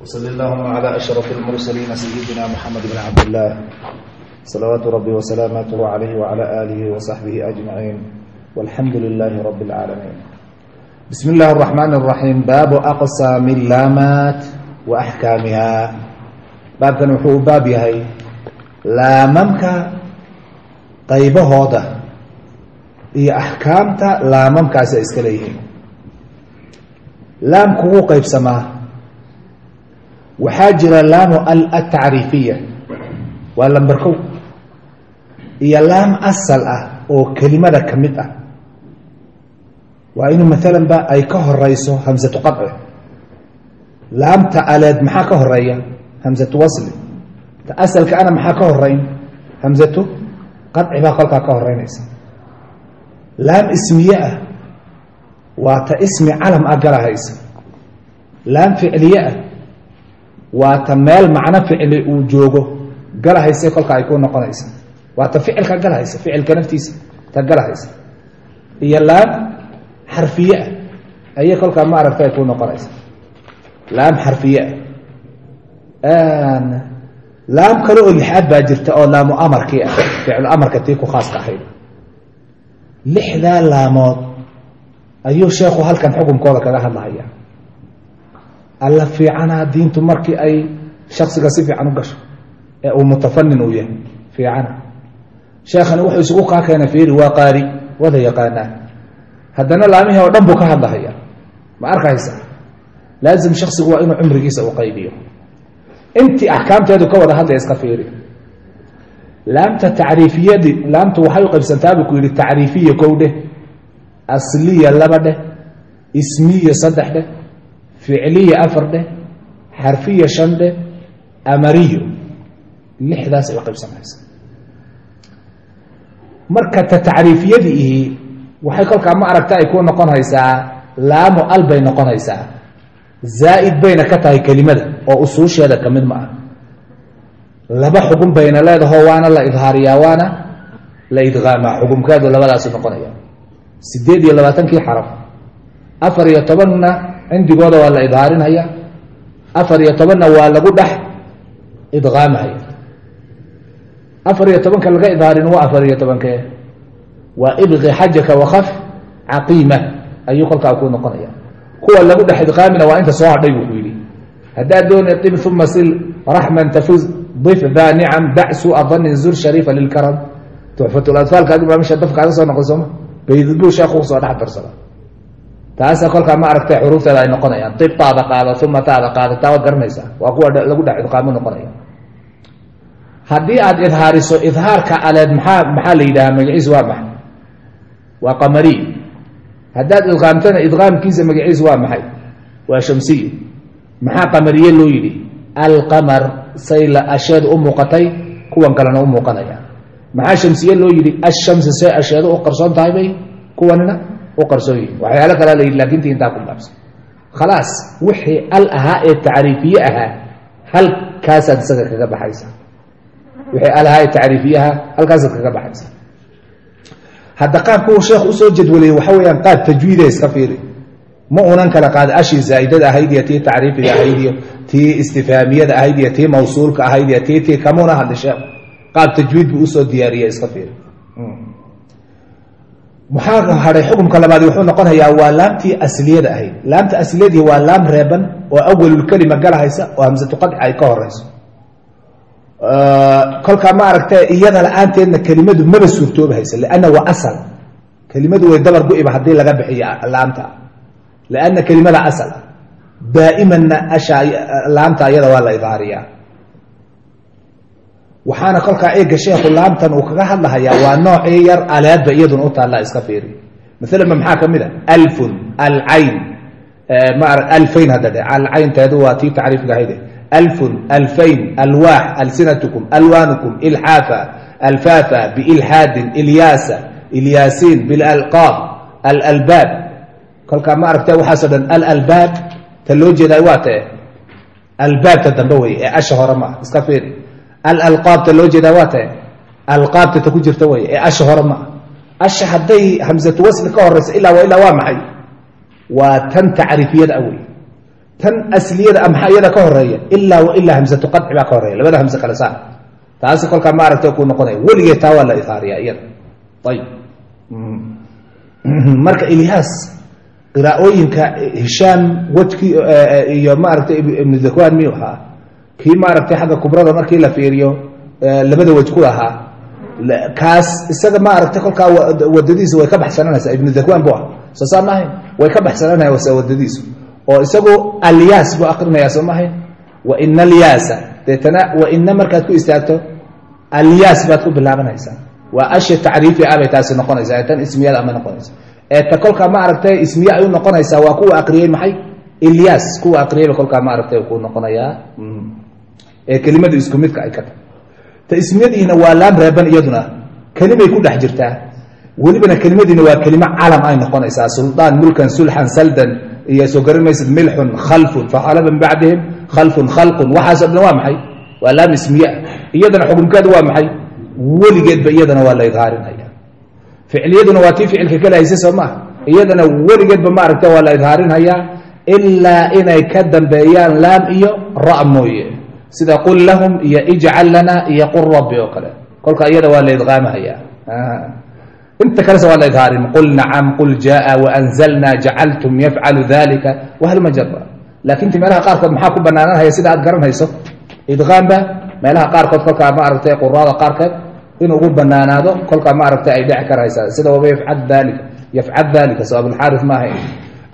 وصل اللهم على أشرف المرسلين سيدنا محمد بن عبد الله صلوات ربي وسلاماته عليه وعلى آله وصحبه أجمعين والحمد لله رب العالمين بسم الله الرحمن الرحيم باب أقسام اللامات وأحكامها باب كان وحuu baab yahay laamamka qaybahooda iyo axkaamta laamamkaasi ay iska leeyihiin laamku wuu qaybsamaa waxaa jira laamu al atacriifiya waa lamber kow. Iyo laam asal ah oo kelimada ka mid ah. Waa inuu maalan ba ay ka horeyso hamsatu qaci laamta aleed maxaa ka horreeya? Hamsatu wasli. Ta asalka ana maxaa ka horeyn? Hamsatu qaci baa kolkaa ka horeynaysa. Laam ismiye ah waa ta ismi calam ah galahaysa laam ficliye ah waa ta meel macno ficli uu joogo galahayse kolka ay ku noqonaysa. Waa ta ficilka galahaysa ficilka naftiisa ta galahaysa iyo laam xarfiye ah ayay kolkaa ma aragta ay ku noqonaysa. Laam xarfiye ah. Laam kale oo lixaad baa jirta oo laamu amarkii ah ficlu amarka tii ku khaaska ahayd. Lixdaa laamood ayuu sheekhu halkan xukunkooda kaga hadlahaya alla fiicanaa diintu markii ay shaksiga si fiican u gasho ee uu mutafanin uu yahay. Fiicana. Sheekhani wuxuu isugu kaa keena fiiri waa qaari wada yaqaanaa haddana laamihii oo dhan buu ka hadlahaya ma arkaysa? Laazim shaksigu waa inuu cumrigiisa u qaybiyo. Intii axkaamteedu ka wada hadlaya iska fiiri. Laamta tacriifiyadii laamtu waxay u qaybsantaa buu ku yidhi tacriifiya kow dheh asliya laba dheh ismiya saddex dheh ficliya afar dheh xarfiya shan dheh amariyo lixdaas ay u qaybsanaysa. Marka ta tacriifiyadii ihi waxay kolkaa ma aragta ay ku noqonaysaa laamu al bay noqonaysaa zaa'id bayna ka tahay kelimada oo usuusheeda ka mid ma ah. Laba xugum bayna leedaho waana la idhaariyaa waana la idqaamaa xugumkeedu labadaasu noqonaya. Sideed iyo labaatankii xaraf. Afar iyo tobanna cindigooda waa la idhaarinaya afar iyo tobanna waa lagu dhex idqaamaya. Afar iyo tobanka laga idhaarin waa afar iyo tobankee. Waa ibqi xajaka wakaf caqiima. Ayuu kolkaa ku noqonaya kuwa lagu dhex idqaamina waa inta soo hadhay buu yidhi. Haddaad doonay ib uma sil raxman tafuz dif daa nicam dac sua danin zur shariifa lilkaram. Tuxfatladfaalkaadi baa meesha daf kaaga soo noqday sooma baydbuu sheekhu ku soo dhex darsada taasa kolkaa ma aragtay xuruufteeda ay noqonayaan. Ib taada qaada uma taada qaada taa waad garanaysaa waa kuwa lagu dhex idqaamo noqonaya. Haddii aad idhaariso idhaarka aleed maxaa maxaa la yidhahaa? Magaciis waa maxay? Waa qamariy haddaad idqaamtana idqaamkiisa magaciis waa maxay? Waa shamsiy. Maxaa qamariye loo yidhi? Alqamar say la asheedu u muuqatay kuwan kalena u muuqanaya. Maxaa shamsiye loo yidhi? Ashamsi say asheedu u qarsoon tahay bay kuwanina u qarsoon yihiin waxyaalo kalea la yidhi laakiin ti intaa ku dhaabsan khalaas wixii al ahaa ee tacriifiye ahaa halkaasaad isaga kaga baxaysa wixii al ahaa ee tacriifiyaha halkaasaad kaga baxaysa hadda qaabka uu sheekh u soo jadwaliyey waxa weeyaan qaab tajwiida iska fiiri ma unan kala qaada ashii zaa'idada ahayd iyo tii tacriifiga ahayd iyo tii istifhaamiyada ahayd iyo tii mawsuulka ahayd iyo tii tii kamuna hadli sheekh. Qaab tajwiid buu u soo diyaariye iska fiiri maxaa hadhay xukumka labaadi wuxuu noqonayaa waa laamtii asliyada ahayd. Laamta asliyadii waa laam reeban oo awalulkelima galahaysa oo hamsatu qadci ay ka horeyso. Kolkaa ma aragta iyada la'aanteedna kelimadu maba suurtoobahaysa lanna waa asal. Kelimadu way dabar gu-iba haddii laga bixiyo laamta. Lanna kelimada asal. Daa'imanna laamta iyada waa la idaariyaa waxaana kolkaa eega sheekhu laamtan uu kaga hadlahayaa waa noocii yar aleedba iyaduna u iska fiiri. Maalanba maxaa ka mid a alfun alcayn alfayn hadda dhe alcaynteedu waa tii tacriifka ahayde alfun alfayn alwaax alsinatukum alwaanukum ilxaafa alfaafa biilxaadin ilyaasa ilyaasiin bilalqaab alalbaab. Kolkaa ma aragta waxaaso dhan alalbaab ta loo jeedaa waa tae albaabta dambe wey ee asha hore ma ah iska fiiri alalqaabta loo jeedaa waa tae alqaabta ta ku jirta wey ee asha hore ma. Ah asha hadday hamsatu wasli ka horeysa ilaa wa ilaa waa maxay? Waa tan tacriifiyada awey tan asliyada maxaa iyada ka horreeya ilaa wa ilaa hamsatu qadci baa ka horreeya. Labada hamse kale saar. Taasi kolkaa maaragtay kuu noqonaya. Weligeed taa waa la ihaariyaa iyada. Ayib marka ilyaas qiraa'ooyinka hishaam wejkii iyo maaragtay ibnu dakwaan miyuu ahaa kii maaragtay xagga kubrada markii la fiiriyo labada wej ku ahaa kaas isaga maaragtay kolkaa wadadiisu way ka baxsananaysaa. Ibnu dakwaan bu ah. Soo saa maahayn way ka baxsananaysa wadadiisu. Oo isagu alyaas buu akrinayaa soo maahayn wa ina alyaasa deetana wa ina markaad ku istaagto alyaas baad ku bilaabanaysaa. Waa asha tacriifi ah bay taasi noqonaysaa. Tan ismiyada ama noqonaysa ee kolkaa maaragtay ismiye ay u noqonaysaa waa kuwa akriyey maxay? Ilyas kuwa akriyeyba kolkaa maaragtay kuu noqonayaa ee kelimadu isku midka ay ka tahay. Ta ismiyadiina waa laam reeban iyaduna. Kelimay ku dhex jirtaa welibana kelimadiina waa kelimo calam ay noqonaysaa. Suldaan mulkan sulxan saldan iyo soo garan maysid milxun khalfun fakhalaba min bacdihim khalfun khalqun. Waxaaso dhan waa maxay? Waa laam ismiye ah iyadana xukunkeedu waa maxay? Weligeedba iyadana waa la idhaarinaya. Ficliyaduna waa tii ficilka kala haysa soo maaha iyadana weligeedba maaragta waa la idhaarinhayaa ilaa inay ka dambeeyaan laam iyo ra' mooye sida qul lahum iyo ijcal lana iyo qul rabbi oo kale. Kolka iyada waa la idqaamahaya inta kalese waa la idhaarin qul nacam qul jaaa waanzalna jacaltum yafcalu dalika wahlma jara laakiin ti meelaha qaarkood maxaa ku banaananhaya sida aad garanayso idqaamba meelaha qaarkood kolkaa maaragtay quraada qaarkeed in ugu banaanaado kolkaa maaragtay ay dheci karaysaa. Sida waba yafcal dalika yafcal dalika so abulxaarif maaha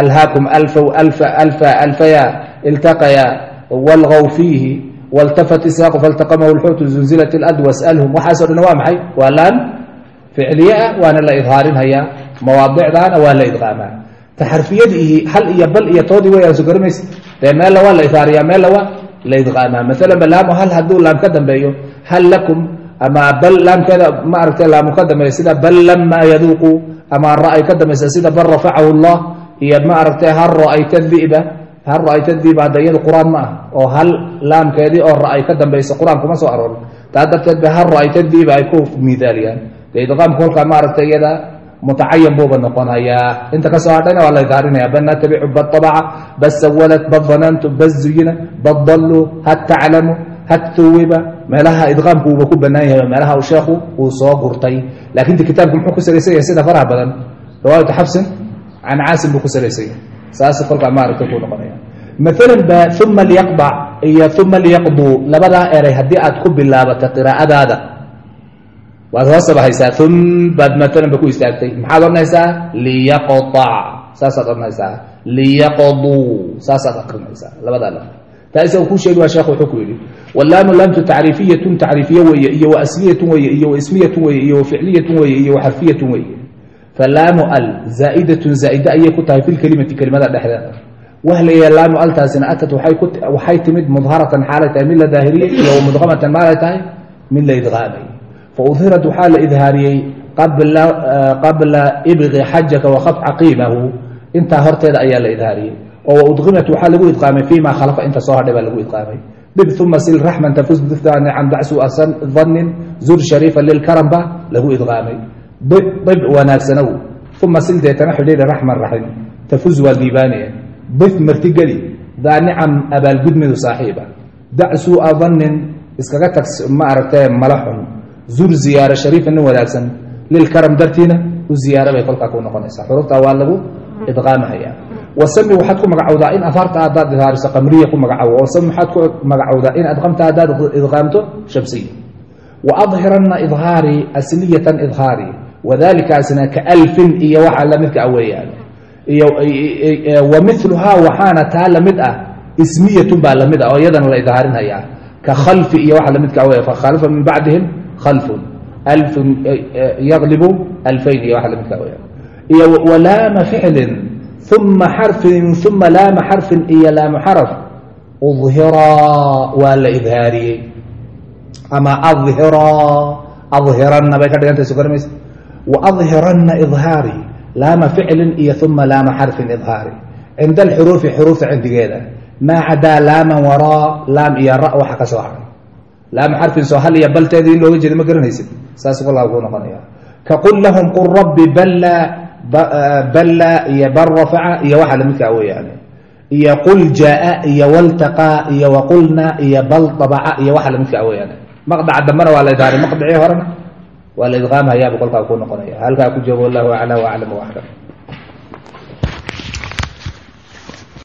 alhaakum alfow alfa alfa alfaya iltaqaya walgaw fiihi waltafat isaaqu faltaqamahu lxuutu zunzilat ilad wasalhum waxaaso dhan waa maxay waa laan ficliye ah waana la idhaarinhayaa mawaadicdaana waa la idqaamaa taxarfiyadiihi hal iyo bal iyo toodii wayaan so garamaysa dee meella waa la idhaariyaa meella waa la idqaamaa maalan ba laamu hal hadduu laam ka dambeeyo hal lakum ama bal laamkeeda maaragtay laamu ka dambeeyo sida bal lamaa yaduuqu ama ra'ay ka dambaysa sida bal rafacahu llah iyo maaragtay hal ra'ayta diba hal ra'ayta diba hadda qur'aan ma ah? oo hal laamkeedii oo ra'ay ka dambaysa qur'aan kuma soo aroorin. Taa darteed ba hal ra'ayta diba ay ku miidaaliyaan. Dee idqaamka kolkaa maaragtay iyada? Mutacayan buuba noqonayaa inta ka soo hadhayna waa la idhaarinaya bal natabicu bal abaca bal sawalat zuyina bal dalluu had taclamu meelaha idqaamku uuba ku banaan yahay meelaha uu sheekhu uu soo gurtay. Ti kitaabku muxuu ku salaysan yahay sida faraha badan? Riwaayatu xabsin can caasim buu ku salaysan yahay saas kolkaa maaragtay kuu noqonaya. Maalan ba uma liyaqbac iyo uma liyaqduu labadaa eray haddii aad ku bilaabato qiraa'adaada. Waad hoosaba haysaa um baad maalan ba ku istaagtay. Maxaad odhanaysaa? Liyaqطac saasaad odhanaysaa. Liyaqduu saasaad akrinaysaa labadaa la taa isaga kuu sheegi waa sheekh wuxuu ku yidhi walaamu laamtu tacriifiyatun tacriifiye weeye iyo wa asliyatun weeye iyo wa ismiyatun weeye iyo wa ficliyatun weeye iyo wa xarfiyatun weeye falaamu al zaa'idatun zaa'ida ayay ku tahay fi lkelimati kelimada dhexdeeda wahlaya laamu altaasina atat waxay timid mudharatan xaalay tahay mid la daahiriyey iyo mudqamatan maalay tahay mid la idqaamay faudhirat waxaa la idhaariyey qabla ibqi xajaka wakafca qiimahu intaa horteeda ayaa la idhaariyey oo waudqimat waxaa lagu idqaamay fima khalafa inta soo hadhay baa lagu idqaamay dib uma sil raxman tafus bifdani can dacsu dannin zur shariifa lilkaram ba lagu idqaamay dib wanaagsanow uma sil deetana xidhiidha raxman raxim. Tafuz waa liibaanaya dif martigeli daa nicam abaalgudmidu saaxiiba. Dacsua dannin iskaga tag ma aragtee mala xun. Zur ziyaaro shariifa nin wanaagsan. Lilkaram dartiina u ziyaaro bay kolkaa ku noqonaysaa. Xuruftaa waa lagu idqaamahaya wasami waxaad ku magacowdaa in ahaarta haddaad idhaariso qamriya ku magacawo. Wasami waxaad ku magacowdaa in adqamta haddaad idqaamto shamsiya. Wa adhiranna idhaari asliyatan idhaari wadalikaasna ka alfin iyo waxa lamidka ah weeyaan. Wa miluhaa waxaana taa la mid ah ismiyatun baa la mid ah oo iyadana la idhaarinhayaa ka khalfi iyo waxa lamidka ah weya fakhalafa min bacdihim khalfun. Alfun yaglibu alfayn iyo waxa lamidka ah weeyaan. Iyo walaama ficlin uma xarfin uma laama xarfin iyo laamu xaraf udhiraa waa la idhaariyey. Ama adhiraa adhiranna bay ka dhigantay so adhiranna idhaari laama ficlin iyo uma laama xarfin idhaari cinda alxuruufi xuruufta cindigeeda maa cadaa laaman waraa laam iyo ra waxa ka soo haray laama xarfin soo hal iyo balteedii in looga jeeda ma garanaysid saas kolaa kuu noqonaya ka qul lahum qul rabbi balla iyo bal rafaca iyo waxa lamidkaa weeyaan iyo qul jaaa iyo waltaqaa iyo waqulna iyo bal dabaca iyo waxa lamidkaa weyaan maqdaca dambena waa la idhaaray maqdacii horena waa la idqaamhayaaba kolkaa ku noqonaya. Halkaa ku joogo wallahu acla waclam waxkam